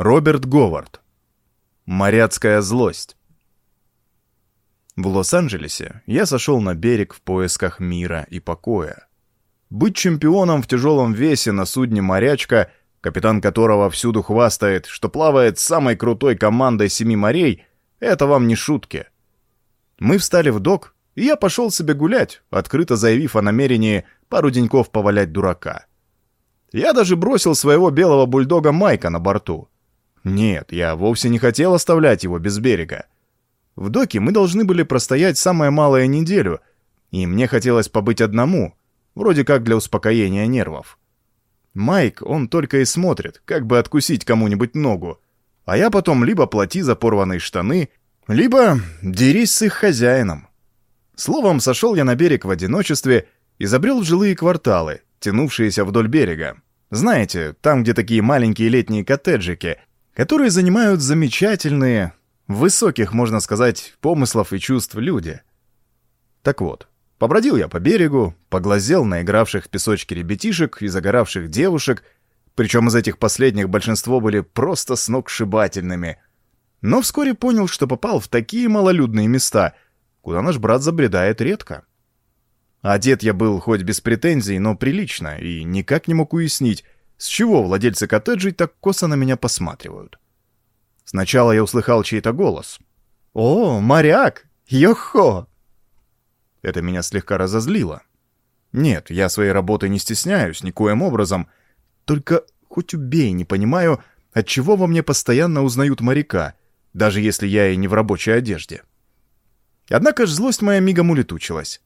Роберт Говард. Моряцкая злость. В Лос-Анджелесе я сошел на берег в поисках мира и покоя. Быть чемпионом в тяжелом весе на судне «Морячка», капитан которого всюду хвастает, что плавает с самой крутой командой семи морей, это вам не шутки. Мы встали в док, и я пошел себе гулять, открыто заявив о намерении пару деньков повалять дурака. Я даже бросил своего белого бульдога Майка на борту. Нет, я вовсе не хотел оставлять его без берега. В доке мы должны были простоять самое малое неделю, и мне хотелось побыть одному, вроде как для успокоения нервов. Майк, он только и смотрит, как бы откусить кому-нибудь ногу, а я потом либо плати за порванные штаны, либо дерись с их хозяином. Словом, сошел я на берег в одиночестве и забрел в жилые кварталы, тянувшиеся вдоль берега. Знаете, там, где такие маленькие летние коттеджики, которые занимают замечательные, высоких, можно сказать, помыслов и чувств люди. Так вот, побродил я по берегу, поглазел на игравших в песочке ребятишек и загоравших девушек, причем из этих последних большинство были просто сногсшибательными. Но вскоре понял, что попал в такие малолюдные места, куда наш брат забредает редко. Одет я был хоть без претензий, но прилично, и никак не мог уяснить, с чего владельцы коттеджей так косо на меня посматривают? Сначала я услыхал чей-то голос. «О, моряк! Йо-хо!» Это меня слегка разозлило. Нет, я своей работы не стесняюсь никоим образом. Только хоть убей, не понимаю, отчего во мне постоянно узнают моряка, даже если я и не в рабочей одежде. Однако ж злость моя мигом улетучилась.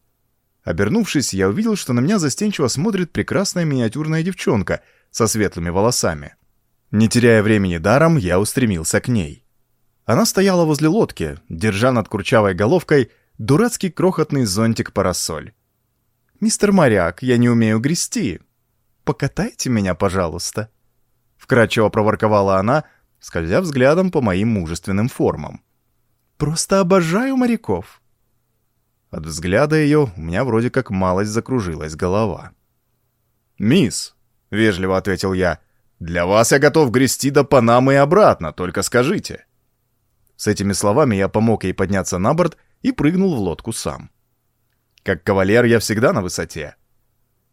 Обернувшись, я увидел, что на меня застенчиво смотрит прекрасная миниатюрная девчонка — со светлыми волосами. Не теряя времени даром, я устремился к ней. Она стояла возле лодки, держа над курчавой головкой дурацкий крохотный зонтик-парасоль. «Мистер моряк, я не умею грести. Покатайте меня, пожалуйста», — вкратчиво проворковала она, скользя взглядом по моим мужественным формам. «Просто обожаю моряков». От взгляда ее у меня вроде как малость закружилась голова. «Мисс», — вежливо ответил я. «Для вас я готов грести до Панамы и обратно, только скажите». С этими словами я помог ей подняться на борт и прыгнул в лодку сам. Как кавалер я всегда на высоте.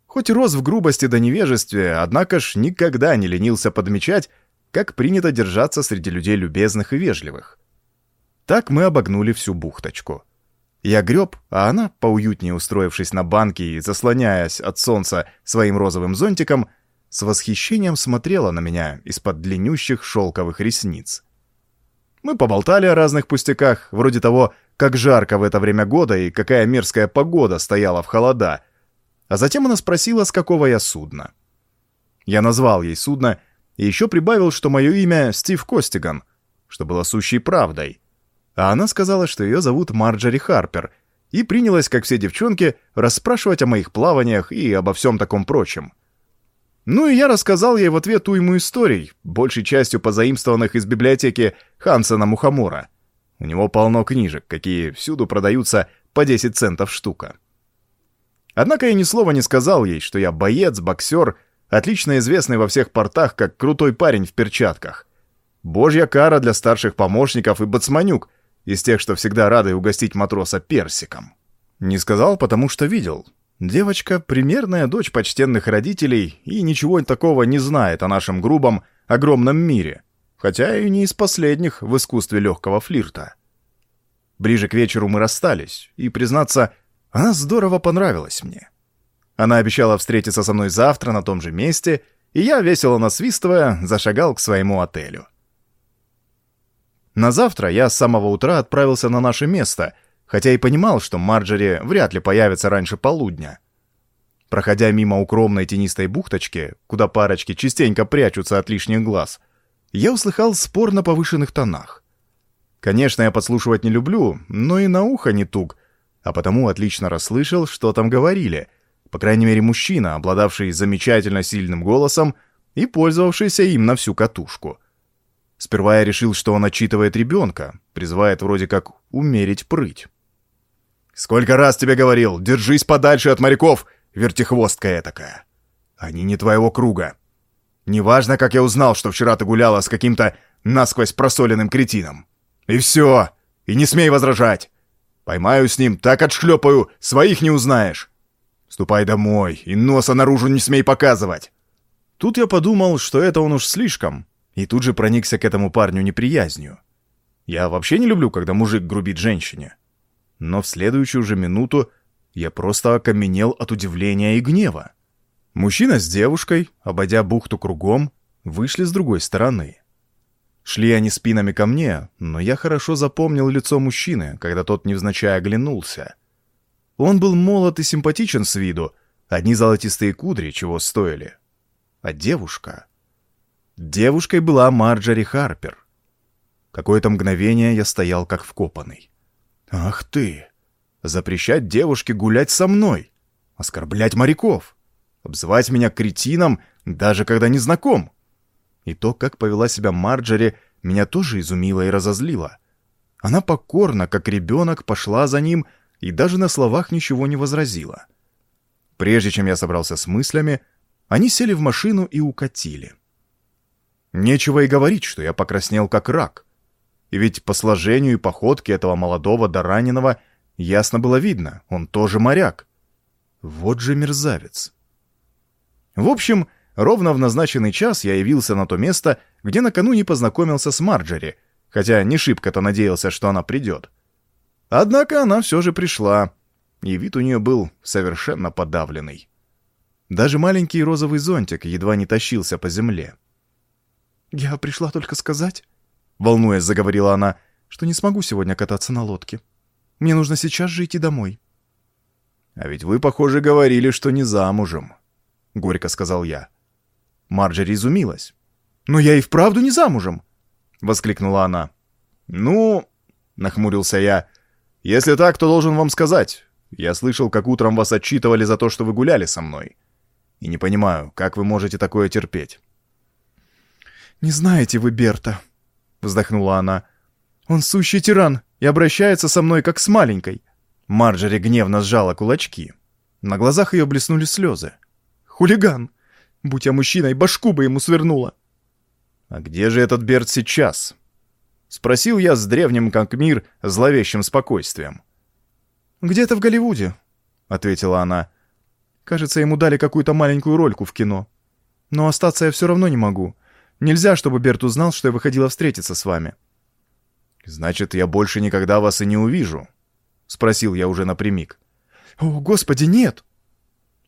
Хоть и рос в грубости до невежестве, однако ж никогда не ленился подмечать, как принято держаться среди людей любезных и вежливых. Так мы обогнули всю бухточку. Я греб, а она, поуютнее устроившись на банке и заслоняясь от солнца своим розовым зонтиком, с восхищением смотрела на меня из-под длиннющих шелковых ресниц. Мы поболтали о разных пустяках, вроде того, как жарко в это время года и какая мерзкая погода стояла в холода. А затем она спросила, с какого я судна. Я назвал ей судно и еще прибавил, что мое имя Стив Костиган, что было сущей правдой. А она сказала, что ее зовут Марджори Харпер, и принялась, как все девчонки, расспрашивать о моих плаваниях и обо всем таком прочем. Ну и я рассказал ей в ответ уйму историй, большей частью позаимствованных из библиотеки Хансена Мухомора. У него полно книжек, какие всюду продаются по 10 центов штука. Однако я ни слова не сказал ей, что я боец, боксер, отлично известный во всех портах как крутой парень в перчатках. Божья кара для старших помощников и бацманюк, из тех, что всегда рады угостить матроса персиком. Не сказал, потому что видел. Девочка — примерная дочь почтенных родителей и ничего такого не знает о нашем грубом, огромном мире, хотя и не из последних в искусстве легкого флирта. Ближе к вечеру мы расстались, и, признаться, она здорово понравилась мне. Она обещала встретиться со мной завтра на том же месте, и я, весело насвистывая, зашагал к своему отелю. На завтра я с самого утра отправился на наше место — хотя и понимал, что Марджери вряд ли появится раньше полудня. Проходя мимо укромной тенистой бухточки, куда парочки частенько прячутся от лишних глаз, я услыхал спор на повышенных тонах. Конечно, я подслушивать не люблю, но и на ухо не туг, а потому отлично расслышал, что там говорили, по крайней мере мужчина, обладавший замечательно сильным голосом и пользовавшийся им на всю катушку. Сперва я решил, что он отчитывает ребенка, призывает вроде как умерить прыть. Сколько раз тебе говорил, держись подальше от моряков, вертихвостка этакая. Они не твоего круга. Неважно, как я узнал, что вчера ты гуляла с каким-то насквозь просоленным кретином. И все, и не смей возражать. Поймаю с ним, так отшлепаю, своих не узнаешь. Ступай домой и носа наружу не смей показывать. Тут я подумал, что это он уж слишком, и тут же проникся к этому парню неприязнью. Я вообще не люблю, когда мужик грубит женщине. Но в следующую же минуту я просто окаменел от удивления и гнева. Мужчина с девушкой, обойдя бухту кругом, вышли с другой стороны. Шли они спинами ко мне, но я хорошо запомнил лицо мужчины, когда тот невзначай оглянулся. Он был молод и симпатичен с виду, одни золотистые кудри чего стоили. А девушка... Девушкой была Марджори Харпер. Какое-то мгновение я стоял как вкопанный. «Ах ты! Запрещать девушке гулять со мной! Оскорблять моряков! Обзывать меня кретином, даже когда не знаком!» И то, как повела себя Марджери, меня тоже изумило и разозлило. Она покорно, как ребенок, пошла за ним и даже на словах ничего не возразила. Прежде чем я собрался с мыслями, они сели в машину и укатили. Нечего и говорить, что я покраснел как рак. И ведь по сложению и походке этого молодого до раненого ясно было видно, он тоже моряк. Вот же мерзавец. В общем, ровно в назначенный час я явился на то место, где накануне познакомился с Марджери, хотя не шибко-то надеялся, что она придет. Однако она все же пришла, и вид у нее был совершенно подавленный. Даже маленький розовый зонтик едва не тащился по земле. «Я пришла только сказать», — волнуясь заговорила она, «что не смогу сегодня кататься на лодке. Мне нужно сейчас же идти домой». «А ведь вы, похоже, говорили, что не замужем», — горько сказал я. Марджери изумилась. «Но я и вправду не замужем!» — воскликнула она. «Ну...» — нахмурился я. «Если так, то должен вам сказать. Я слышал, как утром вас отчитывали за то, что вы гуляли со мной. И не понимаю, как вы можете такое терпеть?» «Не знаете вы Берта», — вздохнула она. «Он сущий тиран и обращается со мной, как с маленькой». Марджери гневно сжала кулачки. На глазах ее блеснули слезы. «Хулиган! Будь я мужчиной, башку бы ему свернула!» «А где же этот Берт сейчас?» — спросил я с древним как мир зловещим спокойствием. «Где-то в Голливуде», — ответила она. «Кажется, ему дали какую-то маленькую рольку в кино. Но остаться я все равно не могу. Нельзя, чтобы Берт узнал, что я выходила встретиться с вами». «Значит, я больше никогда вас и не увижу?» — спросил я уже напрямик. «О, господи, нет!»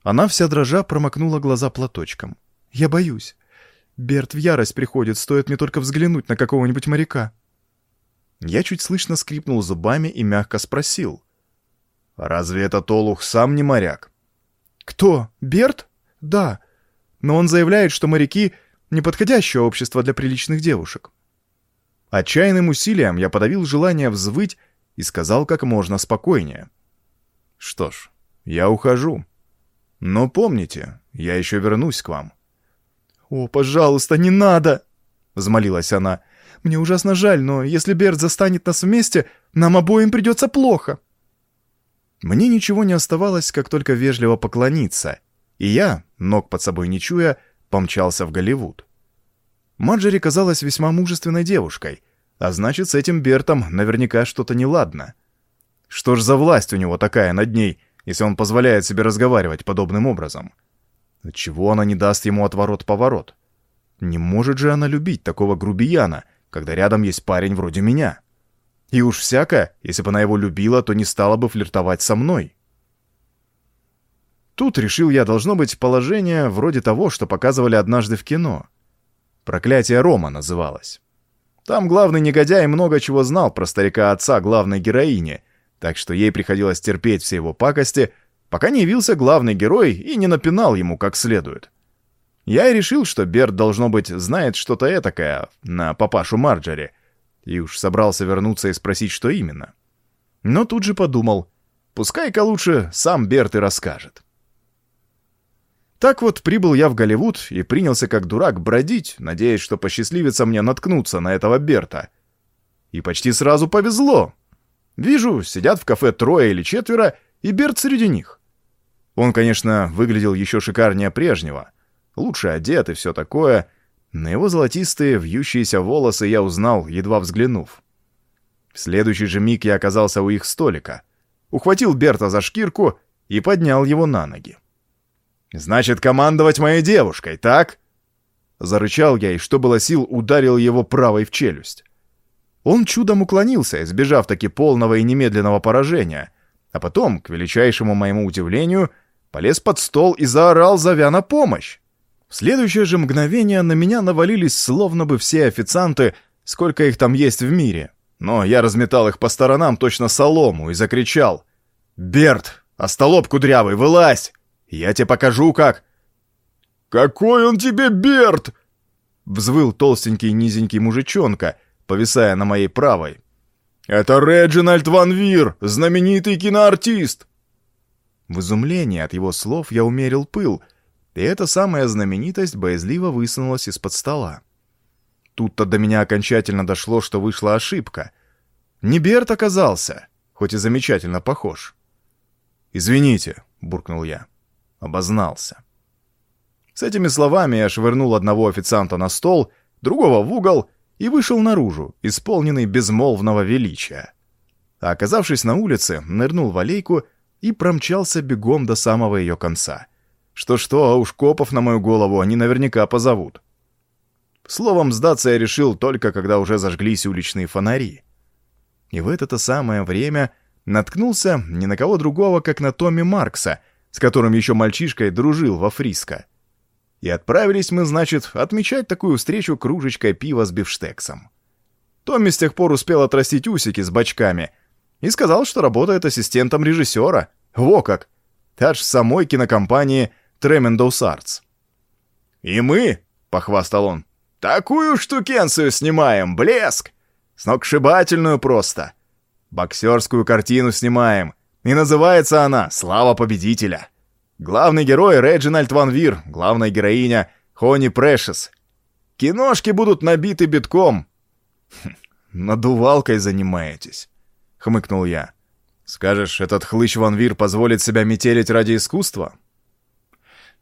Она вся дрожа промокнула глаза платочком. «Я боюсь. Берт в ярость приходит, стоит мне только взглянуть на какого-нибудь моряка». Я чуть слышно скрипнул зубами и мягко спросил. «Разве этот Олух сам не моряк?» «Кто? Берт? Да. Но он заявляет, что моряки — неподходящее общество для приличных девушек». Отчаянным усилием я подавил желание взвыть и сказал как можно спокойнее. «Что ж, я ухожу. Но помните, я еще вернусь к вам». «О, пожалуйста, не надо!» — взмолилась она. «Мне ужасно жаль, но если Берт застанет нас вместе, нам обоим придется плохо». Мне ничего не оставалось, как только вежливо поклониться, и я, ног под собой не чуя, помчался в Голливуд. Марджери казалась весьма мужественной девушкой, а значит, с этим Бертом наверняка что-то неладно. Что ж за власть у него такая над ней, если он позволяет себе разговаривать подобным образом? Чего она не даст ему отворот-поворот? Не может же она любить такого грубияна, когда рядом есть парень вроде меня. И уж всяко, если бы она его любила, то не стала бы флиртовать со мной. Тут решил я, должно быть, положение вроде того, что показывали однажды в кино. «Проклятие Рома» называлось. Там главный негодяй много чего знал про старика отца главной героини, так что ей приходилось терпеть все его пакости, пока не явился главный герой и не напинал ему как следует. Я и решил, что Берт, должно быть, знает что-то этакое на папашу Марджери, и уж собрался вернуться и спросить, что именно. Но тут же подумал, пускай-ка лучше сам Берт и расскажет. Так вот, прибыл я в Голливуд и принялся как дурак бродить, надеясь, что посчастливится мне наткнуться на этого Берта. И почти сразу повезло. Вижу, сидят в кафе трое или четверо, и Берт среди них. Он, конечно, выглядел еще шикарнее прежнего. Лучше одет и все такое, На его золотистые, вьющиеся волосы я узнал, едва взглянув. В следующий же миг я оказался у их столика, ухватил Берта за шкирку и поднял его на ноги. «Значит, командовать моей девушкой, так?» Зарычал я и, что было сил, ударил его правой в челюсть. Он чудом уклонился, избежав таки полного и немедленного поражения, а потом, к величайшему моему удивлению, полез под стол и заорал, зовя на помощь. В следующее же мгновение на меня навалились словно бы все официанты, сколько их там есть в мире. Но я разметал их по сторонам точно солому и закричал. «Берт, остолоп кудрявый, вылазь! Я тебе покажу, как...» «Какой он тебе, Берт!» Взвыл толстенький низенький мужичонка, повисая на моей правой. «Это Реджинальд Ван Вир, знаменитый киноартист!» В изумлении от его слов я умерил пыл, и эта самая знаменитость боязливо высунулась из-под стола. Тут-то до меня окончательно дошло, что вышла ошибка. Не Берт оказался, хоть и замечательно похож. «Извините», — буркнул я. Обознался. С этими словами я швырнул одного официанта на стол, другого в угол и вышел наружу, исполненный безмолвного величия. А оказавшись на улице, нырнул в аллейку и промчался бегом до самого ее конца. Что-что, а уж копов на мою голову они наверняка позовут. Словом, сдаться я решил только, когда уже зажглись уличные фонари. И в это-то самое время наткнулся ни на кого другого, как на Томми Маркса, с которым еще мальчишкой дружил во Фриско. И отправились мы, значит, отмечать такую встречу кружечкой пива с бифштексом. Томми с тех пор успел отрастить усики с бачками и сказал, что работает ассистентом режиссера. Во как! Аж в самой кинокомпании Tremendous Arts. «И мы», — похвастал он, — «такую штукенцию снимаем, блеск! Сногсшибательную просто. Боксерскую картину снимаем, и называется она «Слава победителя». Главный герой Реджинальд Ван Вир, главная героиня Хони Прэшес. Киношки будут набиты битком. Хм, «Надувалкой занимаетесь», — хмыкнул я. «Скажешь, этот хлыщ Ван Вир позволит себя метелить ради искусства?»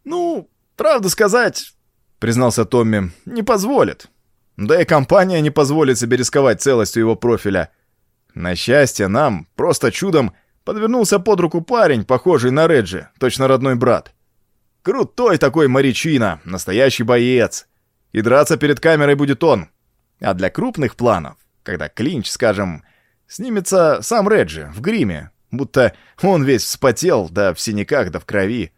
«Ну, правда сказать», — признался Томми, — «не позволит. Да и компания не позволит себе рисковать целостью его профиля. На счастье, нам, просто чудом, — Подвернулся под руку парень, похожий на Реджи, точно родной брат. Крутой такой морячина, настоящий боец. И драться перед камерой будет он. А для крупных планов, когда клинч, скажем, снимется сам Реджи в гриме, будто он весь вспотел, да в синяках, да в крови.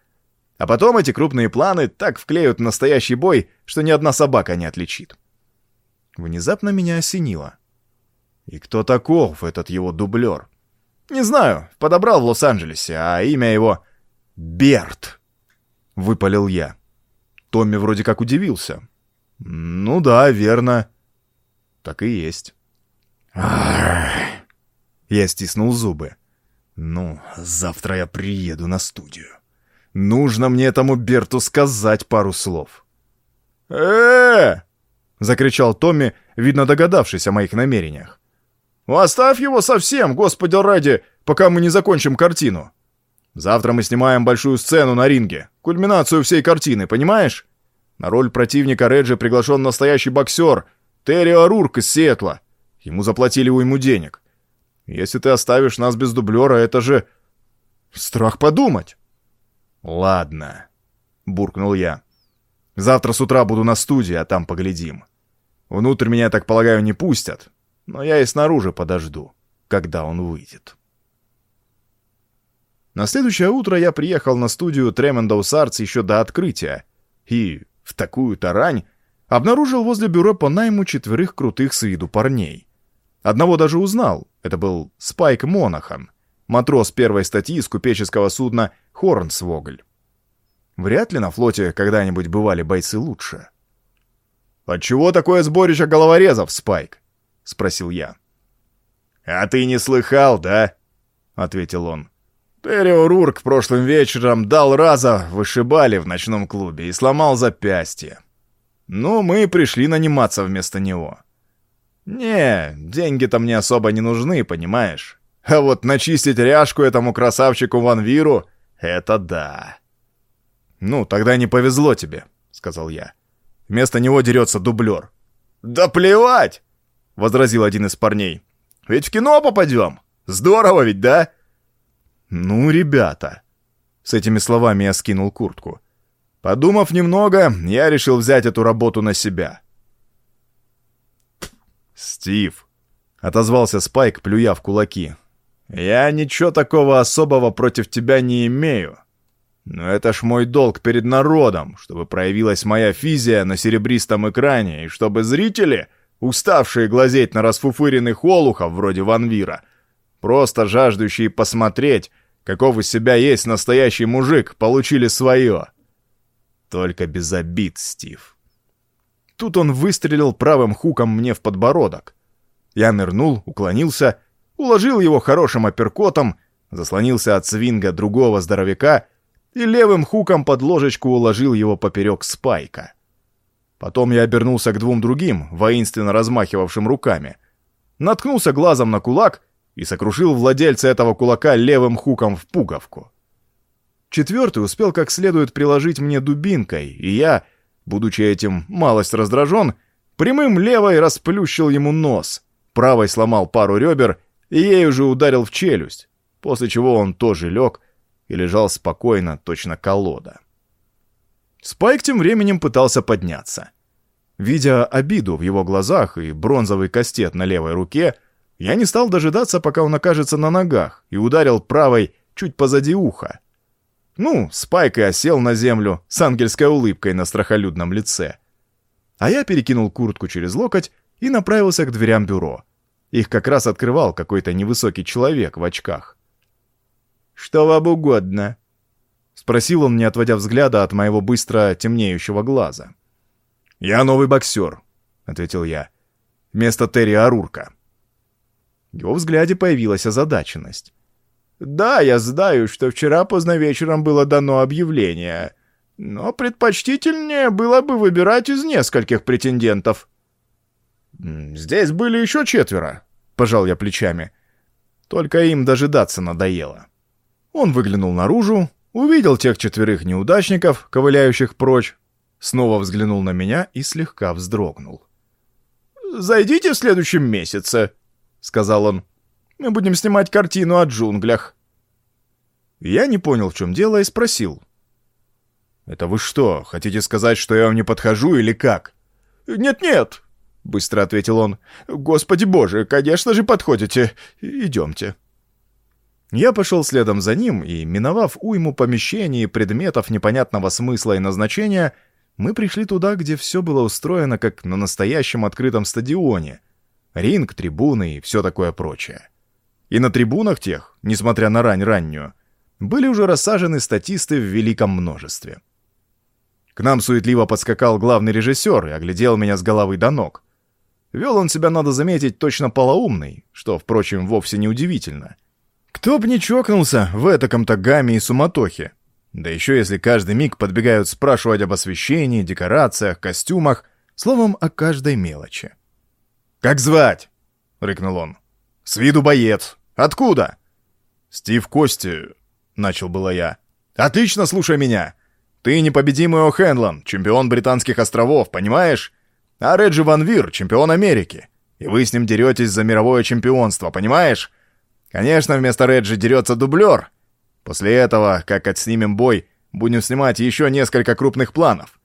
А потом эти крупные планы так вклеют в настоящий бой, что ни одна собака не отличит. Внезапно меня осенило. И кто таков этот его дублер? «Не знаю, подобрал в Лос-Анджелесе, а имя его — Берт», — выпалил я. Томми вроде как удивился. «Ну да, верно. Так и есть». Я стиснул зубы. «Ну, завтра я приеду на студию. Нужно мне этому Берту сказать пару слов». «Э-э-э!» — закричал Томми, видно догадавшись о моих намерениях. Оставь его совсем, господи ради, пока мы не закончим картину. Завтра мы снимаем большую сцену на ринге, кульминацию всей картины, понимаешь? На роль противника Реджи приглашен настоящий боксер, Терри Арурк из Сиэтла. Ему заплатили уйму денег. Если ты оставишь нас без дублера, это же... Страх подумать. Ладно, буркнул я. Завтра с утра буду на студии, а там поглядим. Внутрь меня, так полагаю, не пустят, но я и снаружи подожду, когда он выйдет. На следующее утро я приехал на студию Tremendows Arts еще до открытия и, в такую тарань, обнаружил возле бюро по найму четверых крутых с виду парней. Одного даже узнал, это был Спайк Монахан, матрос первой статьи из купеческого судна Хорнсвогль. Вряд ли на флоте когда-нибудь бывали бойцы лучше. «Отчего такое сборище головорезов, Спайк?» — спросил я. «А ты не слыхал, да?» — ответил он. Террио Рурк прошлым вечером дал раза вышибали в ночном клубе и сломал запястье. Ну, мы пришли наниматься вместо него. Не, деньги-то мне особо не нужны, понимаешь? А вот начистить ряжку этому красавчику Ван Виру — это да. «Ну, тогда не повезло тебе», — сказал я. Вместо него дерется дублер. «Да плевать!» — возразил один из парней. «Ведь в кино попадем! Здорово ведь, да?» «Ну, ребята!» С этими словами я скинул куртку. Подумав немного, я решил взять эту работу на себя. «Стив», — отозвался Спайк, плюя в кулаки, — «я ничего такого особого против тебя не имею. Но это ж мой долг перед народом, чтобы проявилась моя физия на серебристом экране, и чтобы зрители, уставшие глазеть на расфуфыренных олухов вроде Ванвира, просто жаждущие посмотреть, каков из себя есть настоящий мужик, получили свое. Только без обид, Стив. Тут он выстрелил правым хуком мне в подбородок. Я нырнул, уклонился, уложил его хорошим апперкотом, заслонился от свинга другого здоровяка и левым хуком под ложечку уложил его поперек спайка. Потом я обернулся к двум другим, воинственно размахивавшим руками, наткнулся глазом на кулак и сокрушил владельца этого кулака левым хуком в пуговку. Четвертый успел как следует приложить мне дубинкой, и я, будучи этим малость раздражен, прямым левой расплющил ему нос, правой сломал пару ребер и ей уже ударил в челюсть, после чего он тоже лег и лежал спокойно, точно колода. Спайк тем временем пытался подняться. Видя обиду в его глазах и бронзовый кастет на левой руке, я не стал дожидаться, пока он окажется на ногах, и ударил правой чуть позади уха. Ну, Спайк и осел на землю с ангельской улыбкой на страхолюдном лице. А я перекинул куртку через локоть и направился к дверям бюро. Их как раз открывал какой-то невысокий человек в очках. «Что вам угодно?» — спросил он, не отводя взгляда от моего быстро темнеющего глаза. «Я новый боксер», — ответил я, — «вместо Терри Арурка». В его взгляде появилась озадаченность. Да, я знаю, что вчера поздно вечером было дано объявление, но предпочтительнее было бы выбирать из нескольких претендентов. Здесь были еще четверо, пожал я плечами. Только им дожидаться надоело. Он выглянул наружу, увидел тех четверых неудачников, ковыляющих прочь, снова взглянул на меня и слегка вздрогнул. «Зайдите в следующем месяце», — сказал он. Мы будем снимать картину о джунглях». Я не понял, в чем дело, и спросил. «Это вы что, хотите сказать, что я вам не подхожу или как?» «Нет-нет», — быстро ответил он. «Господи боже, конечно же подходите. Идемте». Я пошел следом за ним, и, миновав уйму помещений и предметов непонятного смысла и назначения, мы пришли туда, где все было устроено как на настоящем открытом стадионе. Ринг, трибуны и все такое прочее. И на трибунах тех, несмотря на рань раннюю, были уже рассажены статисты в великом множестве. К нам суетливо подскакал главный режиссер и оглядел меня с головы до ног. Вел он себя, надо заметить, точно полоумный, что, впрочем, вовсе не удивительно. Кто б не чокнулся в этаком-то гамме и суматохе. Да еще если каждый миг подбегают спрашивать об освещении, декорациях, костюмах, словом, о каждой мелочи. «Как звать?» — рыкнул он. «С виду боец, Откуда?» «Стив Кости», — начал было я. «Отлично, слушай меня. Ты непобедимый О'Хенлон, чемпион Британских островов, понимаешь? А Реджи Ван Вир, чемпион Америки. И вы с ним деретесь за мировое чемпионство, понимаешь? Конечно, вместо Реджи дерется дублер. После этого, как отснимем бой, будем снимать еще несколько крупных планов.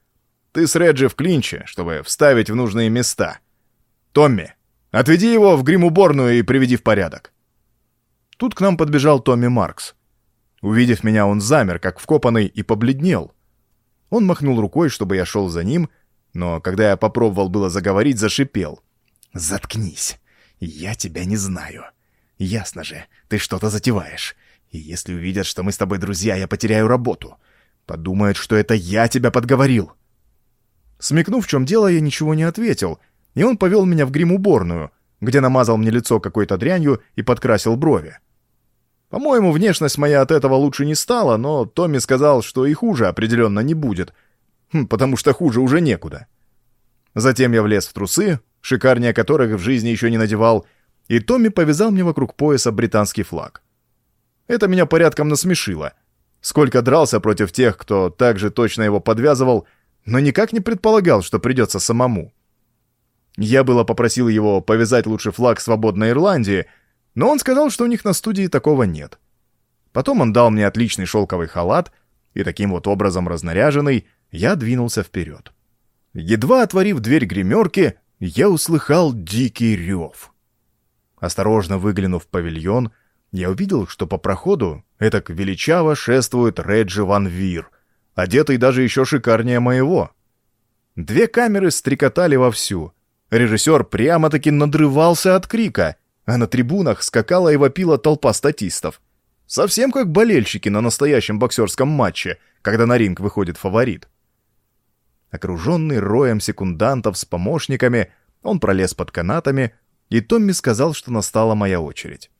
Ты с Реджи в клинче, чтобы вставить в нужные места. Томми, отведи его в грим-уборную и приведи в порядок. Тут к нам подбежал Томми Маркс. Увидев меня, он замер, как вкопанный, и побледнел. Он махнул рукой, чтобы я шел за ним, но когда я попробовал было заговорить, зашипел. «Заткнись! Я тебя не знаю. Ясно же, ты что-то затеваешь. И если увидят, что мы с тобой друзья, я потеряю работу. Подумают, что это я тебя подговорил». Смекнув, в чем дело, я ничего не ответил, и он повел меня в грим-уборную, где намазал мне лицо какой-то дрянью и подкрасил брови. По-моему, внешность моя от этого лучше не стала, но Томми сказал, что и хуже определенно не будет, хм, потому что хуже уже некуда. Затем я влез в трусы, шикарнее которых в жизни еще не надевал, и Томми повязал мне вокруг пояса британский флаг. Это меня порядком насмешило. Сколько дрался против тех, кто так же точно его подвязывал, но никак не предполагал, что придется самому. Я было попросил его повязать лучше флаг свободной Ирландии, но он сказал, что у них на студии такого нет. Потом он дал мне отличный шелковый халат, и таким вот образом разнаряженный я двинулся вперед. Едва отворив дверь гримерки, я услыхал дикий рев. Осторожно выглянув в павильон, я увидел, что по проходу этак величаво шествует Реджи Ван Вир, одетый даже еще шикарнее моего. Две камеры стрекотали вовсю. Режиссер прямо-таки надрывался от крика, а на трибунах скакала и вопила толпа статистов. Совсем как болельщики на настоящем боксерском матче, когда на ринг выходит фаворит. Окруженный роем секундантов с помощниками, он пролез под канатами, и Томми сказал, что настала моя очередь.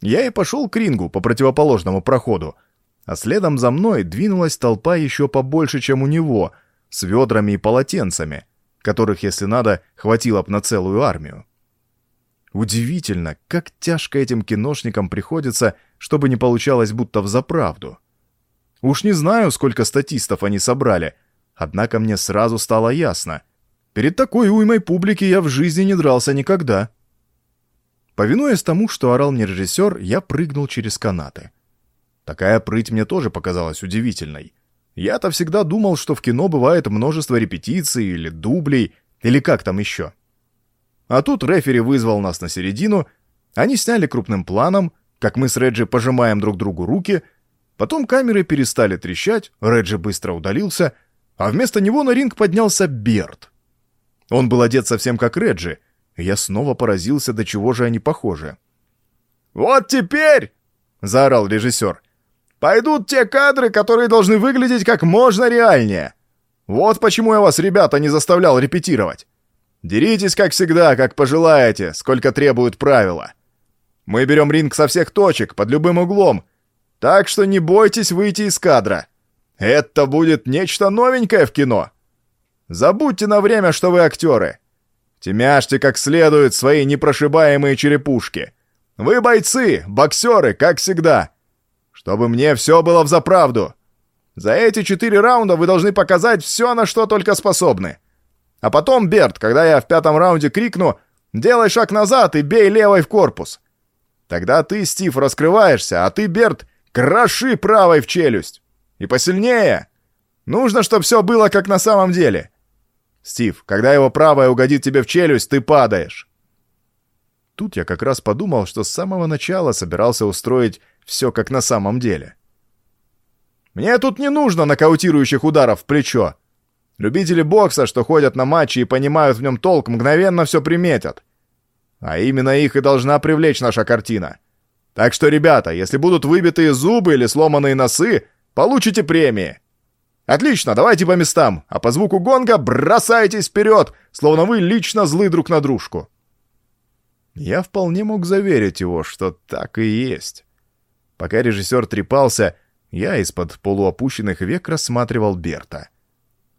Я и пошел к рингу по противоположному проходу, а следом за мной двинулась толпа еще побольше, чем у него, с ведрами и полотенцами, которых, если надо, хватило б на целую армию. Удивительно, как тяжко этим киношникам приходится, чтобы не получалось будто взаправду. Уж не знаю, сколько статистов они собрали, однако мне сразу стало ясно. Перед такой уймой публики я в жизни не дрался никогда. Повинуясь тому, что орал мне режиссер, я прыгнул через канаты. Такая прыть мне тоже показалась удивительной. Я-то всегда думал, что в кино бывает множество репетиций или дублей, или как там еще. А тут рефери вызвал нас на середину, они сняли крупным планом, как мы с Реджи пожимаем друг другу руки, потом камеры перестали трещать, Реджи быстро удалился, а вместо него на ринг поднялся Берт. Он был одет совсем как Реджи, я снова поразился, до чего же они похожи. «Вот теперь!» — заорал режиссер. «Пойдут те кадры, которые должны выглядеть как можно реальнее. Вот почему я вас, ребята, не заставлял репетировать. Деритесь, как всегда, как пожелаете, сколько требуют правила. Мы берем ринг со всех точек, под любым углом, так что не бойтесь выйти из кадра. Это будет нечто новенькое в кино. Забудьте на время, что вы актеры. Темяшьте как следует свои непрошибаемые черепушки. Вы бойцы, боксеры, как всегда. Чтобы мне все было взаправду. За эти четыре раунда вы должны показать все, на что только способны. А потом, Берт, когда я в пятом раунде крикну, делай шаг назад и бей левой в корпус. Тогда ты, Стив, раскрываешься, а ты, Берт, кроши правой в челюсть. И посильнее. Нужно, чтобы все было как на самом деле. Стив, когда его правая угодит тебе в челюсть, ты падаешь. Тут я как раз подумал, что с самого начала собирался устроить все как на самом деле. Мне тут не нужно нокаутирующих ударов в плечо. Любители бокса, что ходят на матчи и понимают в нем толк, мгновенно все приметят. А именно их и должна привлечь наша картина. Так что, ребята, если будут выбитые зубы или сломанные носы, получите премии. Отлично, давайте по местам, а по звуку гонга бросайтесь вперед, словно вы лично злы друг на дружку. Я вполне мог заверить его, что так и есть. Пока режиссер трепался, я из-под полуопущенных век рассматривал Берта.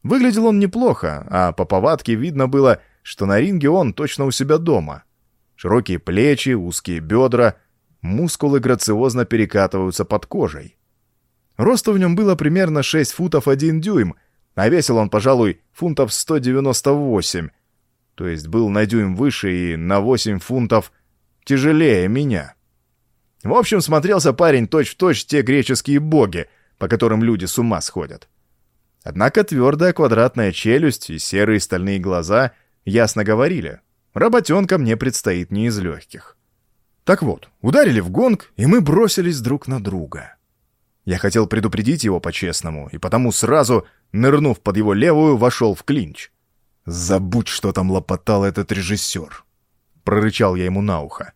Выглядел он неплохо, а по повадке видно было, что на ринге он точно у себя дома. Широкие плечи, узкие бедра, мускулы грациозно перекатываются под кожей. Росту в нем было примерно 6 футов 1 дюйм, а весил он, пожалуй, фунтов 198, то есть был на дюйм выше и на 8 фунтов тяжелее меня. В общем, смотрелся парень точь-в-точь -точь те греческие боги, по которым люди с ума сходят. Однако твердая квадратная челюсть и серые стальные глаза ясно говорили, работенка мне предстоит не из легких. Так вот, ударили в гонг, и мы бросились друг на друга. Я хотел предупредить его по-честному, и потому сразу, нырнув под его левую, вошел в клинч. «Забудь, что там лопотал этот режиссер!» Прорычал я ему на ухо.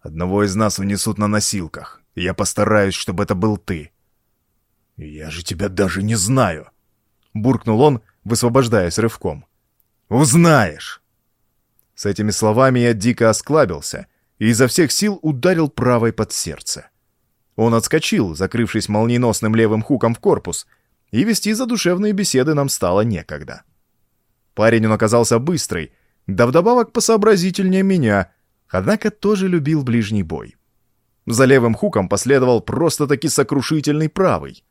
«Одного из нас внесут на носилках, и я постараюсь, чтобы это был ты». «Я же тебя даже не знаю!» буркнул он, высвобождаясь рывком. «Узнаешь!» С этими словами я дико осклабился и изо всех сил ударил правой под сердце. Он отскочил, закрывшись молниеносным левым хуком в корпус, и вести задушевные беседы нам стало некогда. Парень он оказался быстрый, да вдобавок посообразительнее меня, однако тоже любил ближний бой. За левым хуком последовал просто-таки сокрушительный правый.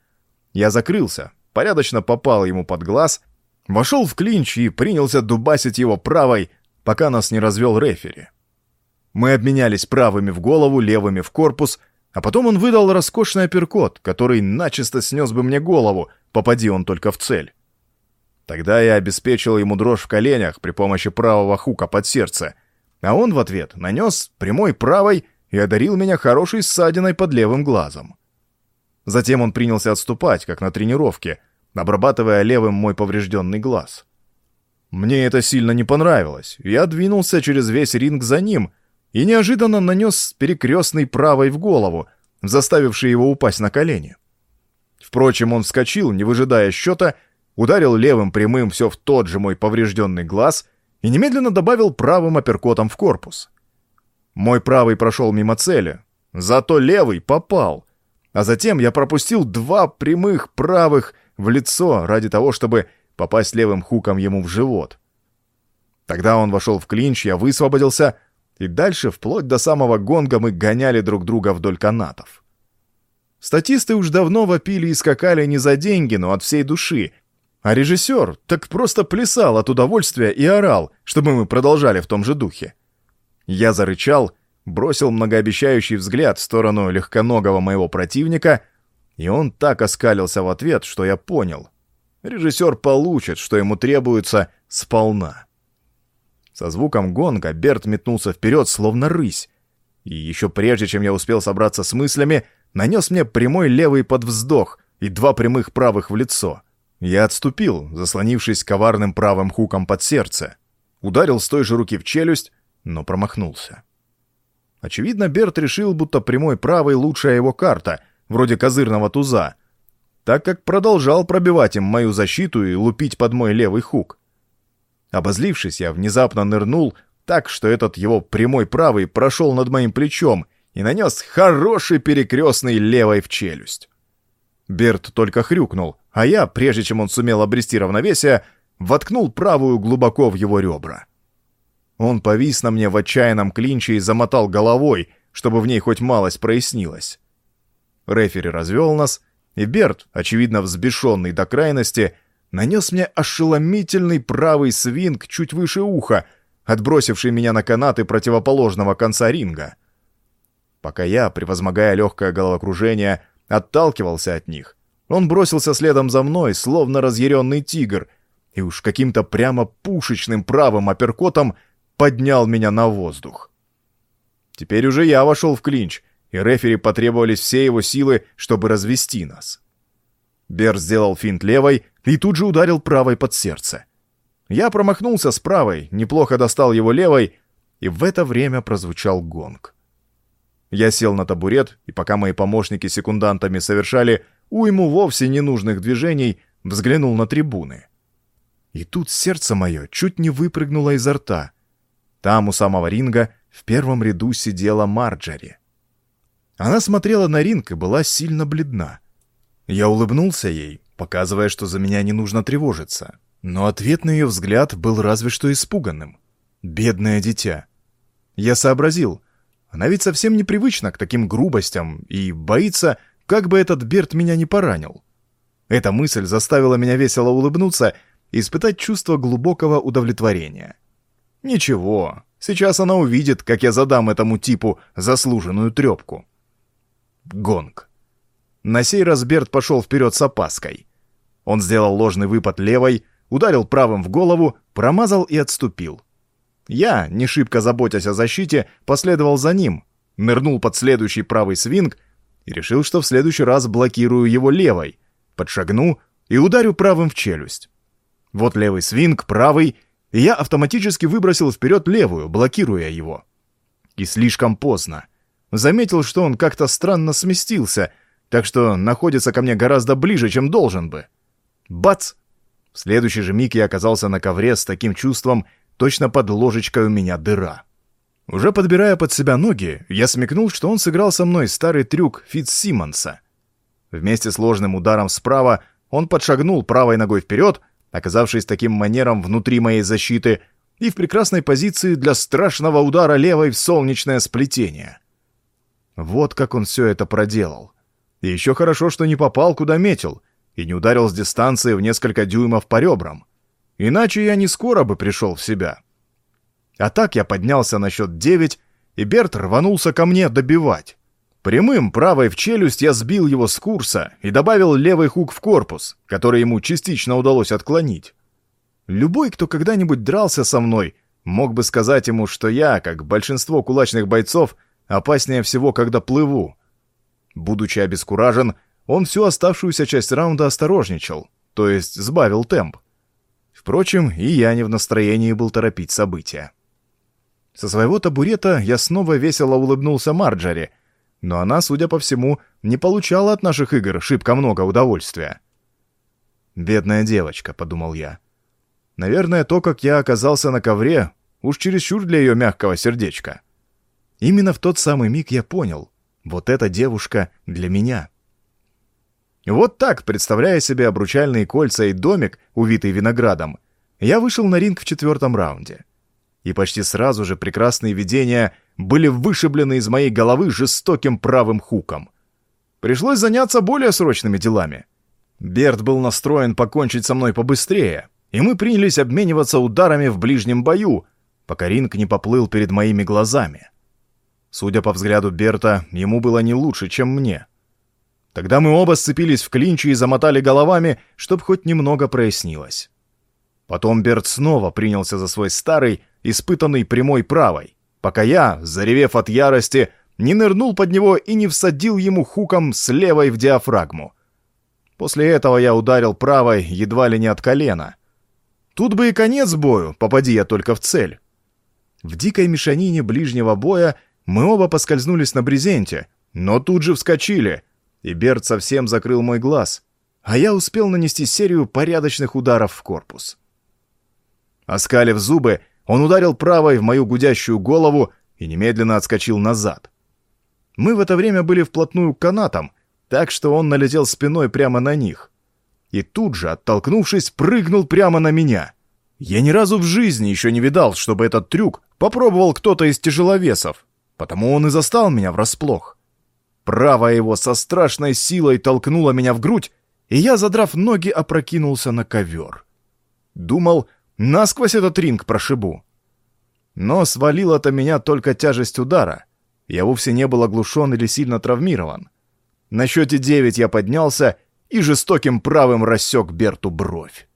Я закрылся, порядочно попал ему под глаз, Вошел в клинч и принялся дубасить его правой, пока нас не развел рефери. Мы обменялись правыми в голову, левыми в корпус, а потом он выдал роскошный апперкот, который начисто снес бы мне голову, попади он только в цель. Тогда я обеспечил ему дрожь в коленях при помощи правого хука под сердце, а он в ответ нанес прямой правой и одарил меня хорошей ссадиной под левым глазом. Затем он принялся отступать, как на тренировке, обрабатывая левым мой поврежденный глаз. Мне это сильно не понравилось, я двинулся через весь ринг за ним и неожиданно нанес перекрестный правой в голову, заставивший его упасть на колени. Впрочем, он вскочил, не выжидая счета, ударил левым прямым все в тот же мой поврежденный глаз и немедленно добавил правым апперкотом в корпус. Мой правый прошел мимо цели, зато левый попал, а затем я пропустил два прямых правых в лицо ради того, чтобы попасть левым хуком ему в живот. Тогда он вошел в клинч, я высвободился, и дальше, вплоть до самого гонга, мы гоняли друг друга вдоль канатов. Статисты уж давно вопили и скакали не за деньги, но от всей души, а режиссер так просто плясал от удовольствия и орал, чтобы мы продолжали в том же духе. Я зарычал, бросил многообещающий взгляд в сторону легконогого моего противника, и он так оскалился в ответ, что я понял. Режиссер получит, что ему требуется, сполна. Со звуком гонга Берт метнулся вперед, словно рысь, и еще прежде, чем я успел собраться с мыслями, нанес мне прямой левый подвздох и два прямых правых в лицо. Я отступил, заслонившись коварным правым хуком под сердце. Ударил с той же руки в челюсть, но промахнулся. Очевидно, Берт решил, будто прямой правый лучшая его карта, вроде козырного туза, так как продолжал пробивать им мою защиту и лупить под мой левый хук. Обозлившись, я внезапно нырнул так, что этот его прямой правый прошел над моим плечом и нанес хороший перекрестный левой в челюсть. Берт только хрюкнул, а я, прежде чем он сумел обрести равновесие, воткнул правую глубоко в его ребра. Он повис на мне в отчаянном клинче и замотал головой, чтобы в ней хоть малость прояснилось. Рефери развел нас, и Берт, очевидно взбешенный до крайности, нанес мне ошеломительный правый свинг чуть выше уха, отбросивший меня на канаты противоположного конца ринга. Пока я, превозмогая легкое головокружение, отталкивался от них. Он бросился следом за мной, словно разъяренный тигр, и уж каким-то прямо пушечным правым апперкотом поднял меня на воздух. Теперь уже я вошел в клинч, и рефери потребовались все его силы, чтобы развести нас. Бер сделал финт левой и тут же ударил правой под сердце. Я промахнулся с правой, неплохо достал его левой, и в это время прозвучал гонг. Я сел на табурет, и пока мои помощники секундантами совершали уйму вовсе ненужных движений, взглянул на трибуны. И тут сердце мое чуть не выпрыгнуло изо рта. Там, у самого ринга, в первом ряду сидела Марджери. Она смотрела на ринг и была сильно бледна. Я улыбнулся ей, показывая, что за меня не нужно тревожиться. Но ответ на ее взгляд был разве что испуганным. Бедное дитя. Я сообразил, она ведь совсем непривычна к таким грубостям и боится, как бы этот Берт меня не поранил. Эта мысль заставила меня весело улыбнуться и испытать чувство глубокого удовлетворения. Ничего, сейчас она увидит, как я задам этому типу заслуженную трепку. Гонг. На сей раз Берт пошел вперед с опаской. Он сделал ложный выпад левой, ударил правым в голову, промазал и отступил. Я, не шибко заботясь о защите, последовал за ним, нырнул под следующий правый свинг и решил, что в следующий раз блокирую его левой, подшагну и ударю правым в челюсть. Вот левый свинг, правый, и я автоматически выбросил вперед левую, блокируя его. И слишком поздно. Заметил, что он как-то странно сместился, так что находится ко мне гораздо ближе, чем должен бы. Бац! В следующий же миг я оказался на ковре с таким чувством, Точно под ложечкой у меня дыра. Уже подбирая под себя ноги, я смекнул, что он сыграл со мной старый трюк Фитц Симмонса. Вместе с ложным ударом справа он подшагнул правой ногой вперед, оказавшись таким манером внутри моей защиты, и в прекрасной позиции для страшного удара левой в солнечное сплетение. Вот как он все это проделал. И еще хорошо, что не попал, куда метил, и не ударил с дистанции в несколько дюймов по ребрам. иначе я не скоро бы пришел в себя. А так я поднялся на счет девять, и Берт рванулся ко мне добивать. Прямым правой в челюсть я сбил его с курса и добавил левый хук в корпус, который ему частично удалось отклонить. Любой, кто когда-нибудь дрался со мной, мог бы сказать ему, что я, как большинство кулачных бойцов, опаснее всего, когда плыву. Будучи обескуражен, он всю оставшуюся часть раунда осторожничал, то есть сбавил темп. Впрочем, и я не в настроении был торопить события. Со своего табурета я снова весело улыбнулся Марджори — но она, судя по всему, не получала от наших игр шибко много удовольствия. «Бедная девочка», — подумал я. «Наверное, то, как я оказался на ковре, уж чересчур для ее мягкого сердечка». Именно в тот самый миг я понял, вот эта девушка для меня. Вот так, представляя себе обручальные кольца и домик, увитый виноградом, я вышел на ринг в четвертом раунде. И почти сразу же прекрасные видения — были вышиблены из моей головы жестоким правым хуком. Пришлось заняться более срочными делами. Берт был настроен покончить со мной побыстрее, и мы принялись обмениваться ударами в ближнем бою, пока ринг не поплыл перед моими глазами. Судя по взгляду Берта, ему было не лучше, чем мне. Тогда мы оба сцепились в клинче и замотали головами, чтобы хоть немного прояснилось. Потом Берт снова принялся за свой старый, испытанный прямой правой пока я, заревев от ярости, не нырнул под него и не всадил ему хуком с левой в диафрагму. После этого я ударил правой едва ли не от колена. Тут бы и конец бою, попади я только в цель. В дикой мешанине ближнего боя мы оба поскользнулись на брезенте, но тут же вскочили, и Берт совсем закрыл мой глаз, а я успел нанести серию порядочных ударов в корпус. Оскалив зубы, он ударил правой в мою гудящую голову и немедленно отскочил назад. Мы в это время были вплотную к канатам, так что он налетел спиной прямо на них. И тут же, оттолкнувшись, прыгнул прямо на меня. Я ни разу в жизни еще не видал, чтобы этот трюк попробовал кто-то из тяжеловесов, потому он и застал меня врасплох. Правая его со страшной силой толкнула меня в грудь, и я, задрав ноги, опрокинулся на ковер. Думал, Насквозь этот ринг прошибу. Но свалила-то меня только тяжесть удара. Я вовсе не был оглушен или сильно травмирован. На счете девять я поднялся и жестоким правым рассек Берту бровь.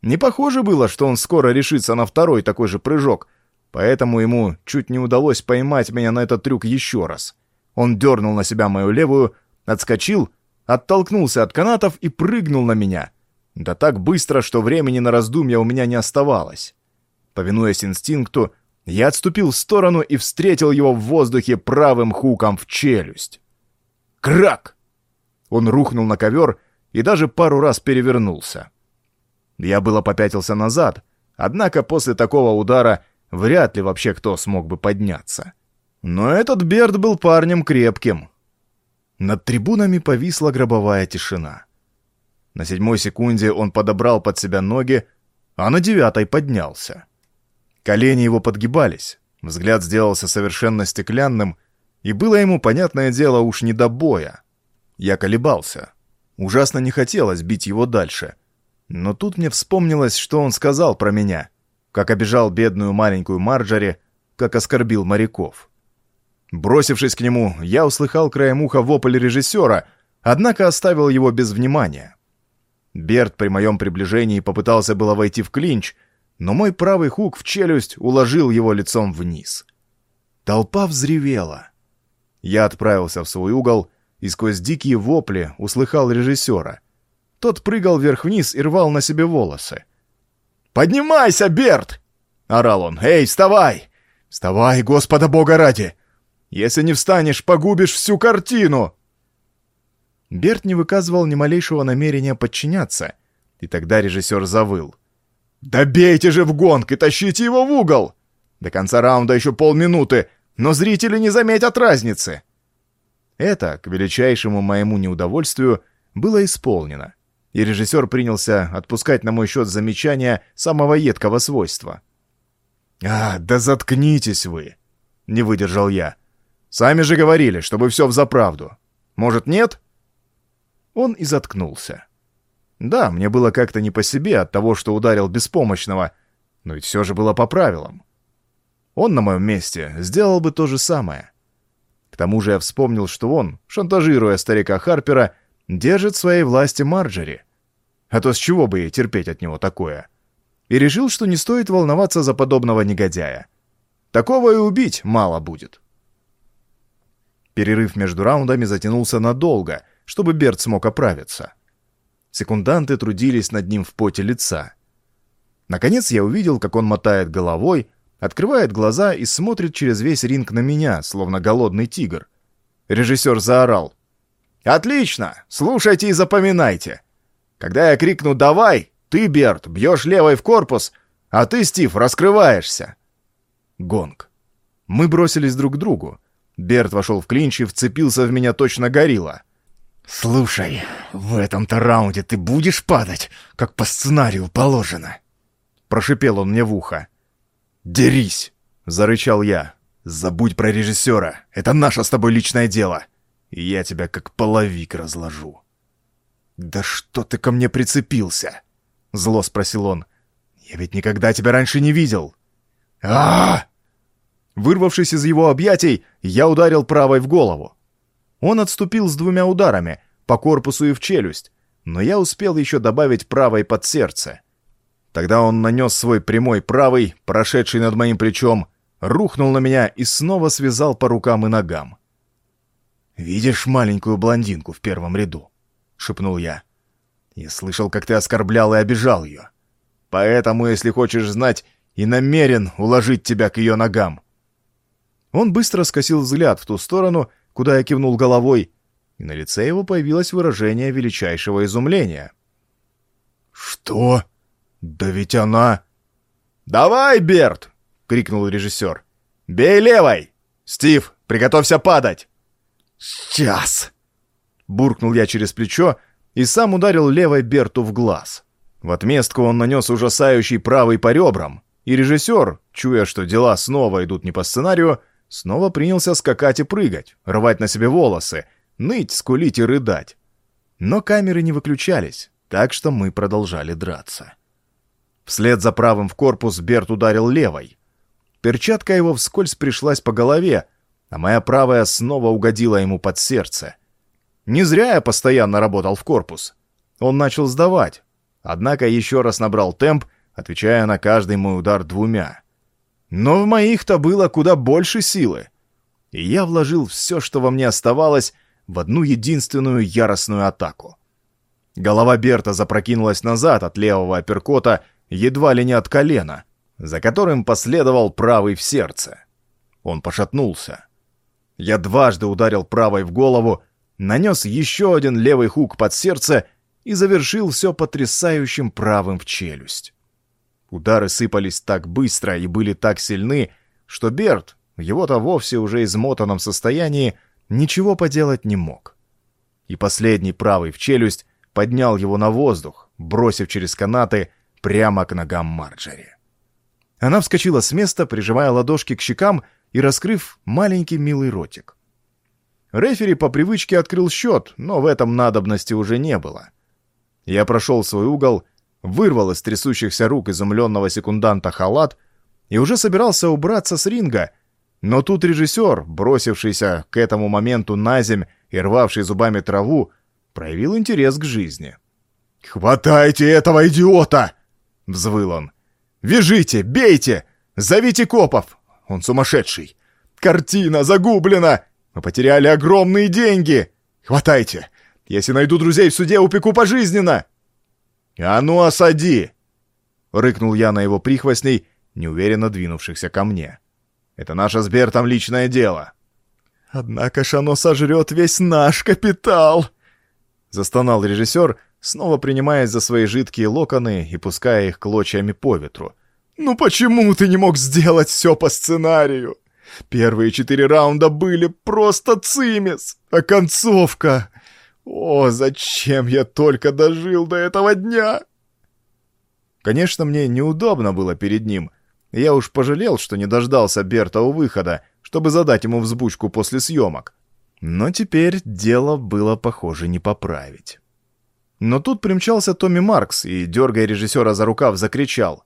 Не похоже было, что он скоро решится на второй такой же прыжок, поэтому ему чуть не удалось поймать меня на этот трюк еще раз. Он дернул на себя мою левую, отскочил, оттолкнулся от канатов и прыгнул на меня — да так быстро, что времени на раздумья у меня не оставалось. Повинуясь инстинкту, я отступил в сторону и встретил его в воздухе правым хуком в челюсть. Крак! Он рухнул на ковер и даже пару раз перевернулся. Я было попятился назад, однако после такого удара вряд ли вообще кто смог бы подняться. Но этот Берд был парнем крепким. Над трибунами повисла гробовая тишина. На седьмой секунде он подобрал под себя ноги, а на девятой поднялся. Колени его подгибались, взгляд сделался совершенно стеклянным, и было ему, понятное дело, уж не до боя. Я колебался. Ужасно не хотелось бить его дальше. Но тут мне вспомнилось, что он сказал про меня, как обижал бедную маленькую Марджори, как оскорбил моряков. Бросившись к нему, я услыхал краем уха вопль режиссера, однако оставил его без внимания. Берт при моем приближении попытался было войти в клинч, но мой правый хук в челюсть уложил его лицом вниз. Толпа взревела. Я отправился в свой угол и сквозь дикие вопли услыхал режиссера. Тот прыгал вверх-вниз и рвал на себе волосы. «Поднимайся, Берт!» — орал он. «Эй, вставай! Вставай, Господа Бога ради! Если не встанешь, погубишь всю картину!» Берт не выказывал ни малейшего намерения подчиняться, и тогда режиссер завыл. «Да бейте же в гонг и тащите его в угол! До конца раунда еще полминуты, но зрители не заметят разницы!» Это, к величайшему моему неудовольствию, было исполнено, и режиссер принялся отпускать на мой счет замечания самого едкого свойства. «А, да заткнитесь вы!» — не выдержал я. «Сами же говорили, чтобы все взаправду. Может, нет?» он и заткнулся. Да, мне было как-то не по себе от того, что ударил беспомощного, но ведь все же было по правилам. Он на моем месте сделал бы то же самое. К тому же я вспомнил, что он, шантажируя старика Харпера, держит в своей власти Марджери. А то с чего бы ей терпеть от него такое? И решил, что не стоит волноваться за подобного негодяя. Такого и убить мало будет. Перерыв между раундами затянулся надолго, чтобы Берт смог оправиться. Секунданты трудились над ним в поте лица. Наконец я увидел, как он мотает головой, открывает глаза и смотрит через весь ринг на меня, словно голодный тигр. Режиссер заорал. «Отлично! Слушайте и запоминайте! Когда я крикну «давай», ты, Берт, бьешь левой в корпус, а ты, Стив, раскрываешься!» Гонг. Мы бросились друг к другу. Берт вошел в клинч и вцепился в меня точно горилла. «Слушай, в этом-то раунде ты будешь падать, как по сценарию положено!» Прошипел он мне в ухо. «Дерись!» — зарычал я. «Забудь про режиссера. Это наше с тобой личное дело. И я тебя как половик разложу». «Да что ты ко мне прицепился?» — зло спросил он. «Я ведь никогда тебя раньше не видел». а, Вырвавшись из его объятий, я ударил правой в голову. Он отступил с двумя ударами, по корпусу и в челюсть, но я успел еще добавить правой под сердце. Тогда он нанес свой прямой правый, прошедший над моим плечом, рухнул на меня и снова связал по рукам и ногам. «Видишь маленькую блондинку в первом ряду?» — шепнул я. «Я слышал, как ты оскорблял и обижал ее. Поэтому, если хочешь знать, и намерен уложить тебя к ее ногам». Он быстро скосил взгляд в ту сторону, куда я кивнул головой, и на лице его появилось выражение величайшего изумления. «Что? Да ведь она...» «Давай, Берт!» — крикнул режиссер. «Бей левой! Стив, приготовься падать!» «Сейчас!» — буркнул я через плечо и сам ударил левой Берту в глаз. В отместку он нанес ужасающий правый по ребрам, и режиссер, чуя, что дела снова идут не по сценарию, Снова принялся скакать и прыгать, рвать на себе волосы, ныть, скулить и рыдать. Но камеры не выключались, так что мы продолжали драться. Вслед за правым в корпус Берт ударил левой. Перчатка его вскользь пришлась по голове, а моя правая снова угодила ему под сердце. Не зря я постоянно работал в корпус. Он начал сдавать, однако еще раз набрал темп, отвечая на каждый мой удар двумя. Но в моих-то было куда больше силы. И я вложил все, что во мне оставалось, в одну единственную яростную атаку. Голова Берта запрокинулась назад от левого апперкота едва ли не от колена, за которым последовал правый в сердце. Он пошатнулся. Я дважды ударил правой в голову, нанес еще один левый хук под сердце и завершил все потрясающим правым в челюсть. Удары сыпались так быстро и были так сильны, что Берт, его-то вовсе уже измотанном состоянии, ничего поделать не мог. И последний правый в челюсть поднял его на воздух, бросив через канаты прямо к ногам Марджери. Она вскочила с места, прижимая ладошки к щекам и раскрыв маленький милый ротик. Рефери по привычке открыл счет, но в этом надобности уже не было. Я прошел свой угол вырвал из трясущихся рук изумленного секунданта халат и уже собирался убраться с ринга, но тут режиссер, бросившийся к этому моменту на земь и рвавший зубами траву, проявил интерес к жизни. «Хватайте этого идиота!» — взвыл он. «Вяжите! Бейте! Зовите копов! Он сумасшедший! Картина загублена! Мы потеряли огромные деньги! Хватайте! Если найду друзей в суде, упеку пожизненно!» «А ну, осади!» — рыкнул я на его прихвостней, неуверенно двинувшихся ко мне. «Это наше с Бертом личное дело». «Однако ж оно сожрет весь наш капитал!» Застонал режиссер, снова принимаясь за свои жидкие локоны и пуская их клочьями по ветру. «Ну почему ты не мог сделать все по сценарию? Первые четыре раунда были просто цимис, а концовка... О, зачем я только дожил до этого дня? Конечно, мне неудобно было перед ним. Я уж пожалел, что не дождался Берта у выхода, чтобы задать ему взбучку после съемок. Но теперь дело было, похоже, не поправить. Но тут примчался Томми Маркс и, дергая режиссера за рукав, закричал.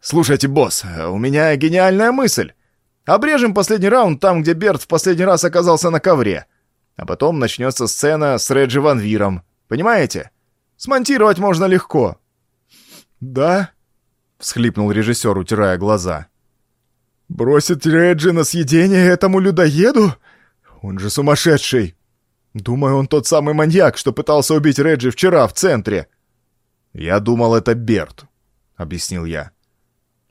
«Слушайте, босс, у меня гениальная мысль. Обрежем последний раунд там, где Берт в последний раз оказался на ковре. А потом начнется сцена с Реджи Ван Виром. Понимаете? Смонтировать можно легко». «Да?» — всхлипнул режиссер, утирая глаза. «Бросить Реджи на съедение этому людоеду? Он же сумасшедший!» Думаю, он тот самый маньяк, что пытался убить Реджи вчера в центре. Я думал, это Берт, объяснил я.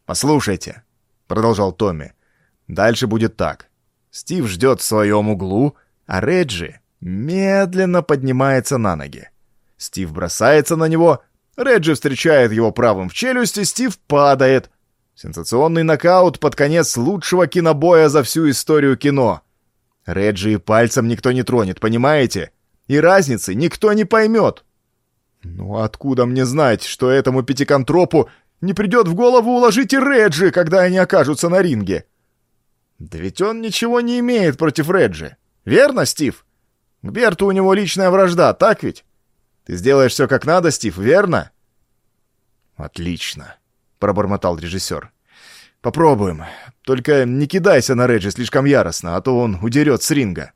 Послушайте, продолжал Томми. Дальше будет так. Стив ждет в своем углу, а Реджи медленно поднимается на ноги. Стив бросается на него, Реджи встречает его правым в челюсти, Стив падает. Сенсационный нокаут под конец лучшего кинобоя за всю историю кино. Реджи и пальцем никто не тронет, понимаете? И разницы никто не поймет. Ну откуда мне знать, что этому пятиконтропу не придет в голову уложить и Реджи, когда они окажутся на ринге? Да ведь он ничего не имеет против Реджи. Верно, Стив? К Берту у него личная вражда, так ведь? Ты сделаешь все как надо, Стив, верно? Отлично, пробормотал режиссер. Попробуем. Только не кидайся на Реджи слишком яростно, а то он удерет с ринга.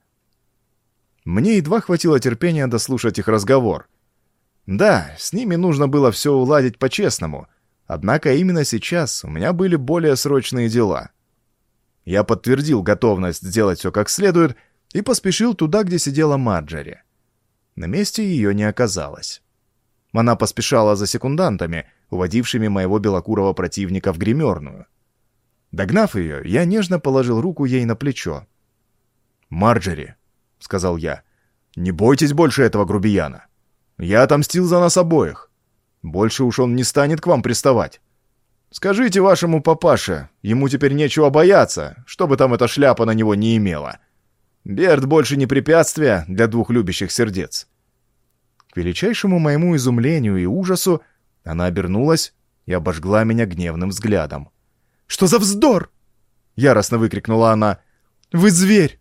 Мне едва хватило терпения дослушать их разговор. Да, с ними нужно было все уладить по-честному, однако именно сейчас у меня были более срочные дела. Я подтвердил готовность сделать все как следует и поспешил туда, где сидела Марджери. На месте ее не оказалось. Она поспешала за секундантами, уводившими моего белокурого противника в гримерную — Догнав ее, я нежно положил руку ей на плечо. «Марджери», — сказал я, — «не бойтесь больше этого грубияна. Я отомстил за нас обоих. Больше уж он не станет к вам приставать. Скажите вашему папаше, ему теперь нечего бояться, что бы там эта шляпа на него не имела. Берт больше не препятствие для двух любящих сердец». К величайшему моему изумлению и ужасу она обернулась и обожгла меня гневным взглядом. «Что за вздор?» — яростно выкрикнула она. «Вы зверь!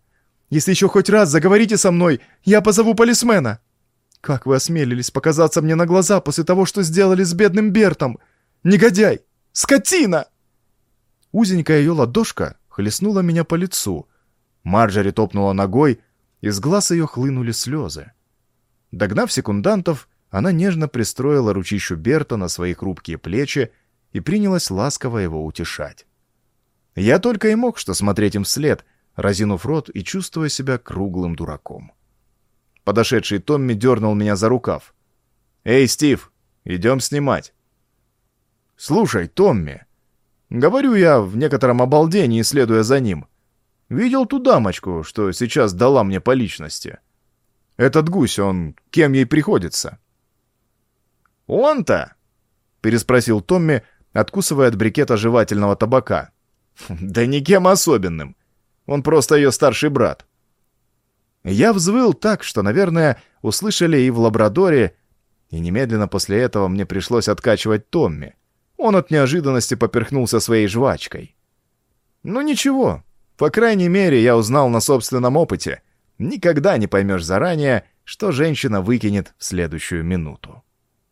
Если еще хоть раз заговорите со мной, я позову полисмена!» «Как вы осмелились показаться мне на глаза после того, что сделали с бедным Бертом? Негодяй! Скотина!» Узенькая ее ладошка хлестнула меня по лицу. Марджори топнула ногой, из глаз ее хлынули слезы. Догнав секундантов, она нежно пристроила ручищу Берта на свои хрупкие плечи и принялась ласково его утешать. Я только и мог что смотреть им вслед, разинув рот и чувствуя себя круглым дураком. Подошедший Томми дернул меня за рукав. «Эй, Стив, идем снимать!» «Слушай, Томми!» Говорю я в некотором обалдении, следуя за ним. Видел ту дамочку, что сейчас дала мне по личности. Этот гусь, он кем ей приходится? «Он-то?» — переспросил Томми, откусывая от брикета жевательного табака. «Да никем особенным. Он просто ее старший брат». Я взвыл так, что, наверное, услышали и в лабрадоре, и немедленно после этого мне пришлось откачивать Томми. Он от неожиданности поперхнулся своей жвачкой. Ну ничего, по крайней мере, я узнал на собственном опыте. Никогда не поймешь заранее, что женщина выкинет в следующую минуту.